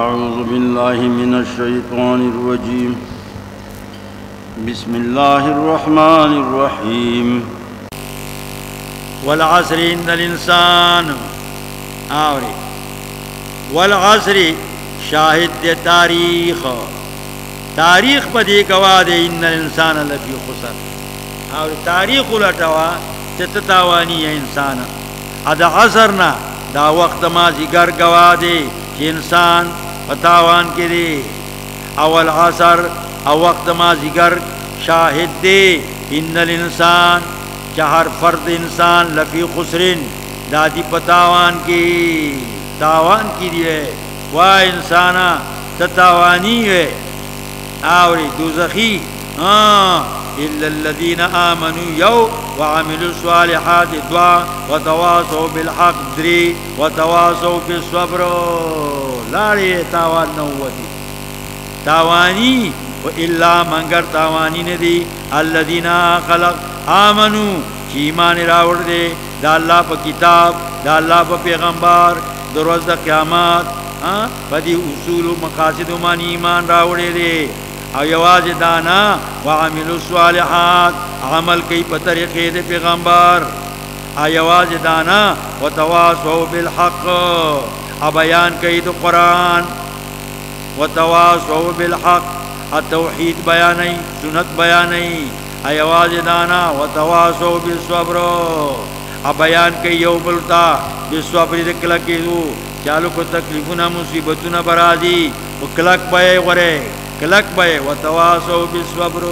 أعوذ بالله من الشيطان الرجيم. بسم الله الرحمن الرحيم. والعصر ان الانسان آوری والعصر شاہد دے تاریخ. تاریخ پا دی گوا دے ان الانسان لفی خسر. اور تاریخ لٹوا چت تاوانی ہے انسان. ادا عصرنا دا وقت مازی گر گوا دے چی انسان پتاوان کے دے۔ اول عصر، او وقت ما ذکر، شاہد دے۔ ان الانسان چہر فرد انسان لفی خسرن۔ دادی پتاوان کی، تاوان کی دیے وا انسانا تتاوانی ہے۔ آوری دوزخی۔ الا الذين امنوا يو وعملوا الصالحات دعاء وتواصوا بالحق دري وتواصوا بالصبر لا تاوان نوتي تاوانی و الا منگر تاوانی ندی۔ الذين خلق امنوا ایمان راوڑ دے۔ دا اللہ پا کتاب، دا اللہ پا پیغمبر دروز دا قیامات ہاں بدی اصول و مقاصد و مانی ایمان راوڑے دے۔ او یواز دانا وعمل الصالحات عمل کی پا طریقے دے پیغمبر۔ او یواز دانا وتواسو بالحق، او بیان کی دو قرآن۔ وتواسو بالحق التوحید بیانی سنت بیانی ایواز دانا وتواسو بالصبر ا بیان کئی یو بلتا بالصبر دکلک دو۔ چالو کو تکلیفنا مصیبتنا برازی، و کلک بے غرے۔ کلک بے وتواسو بالصبر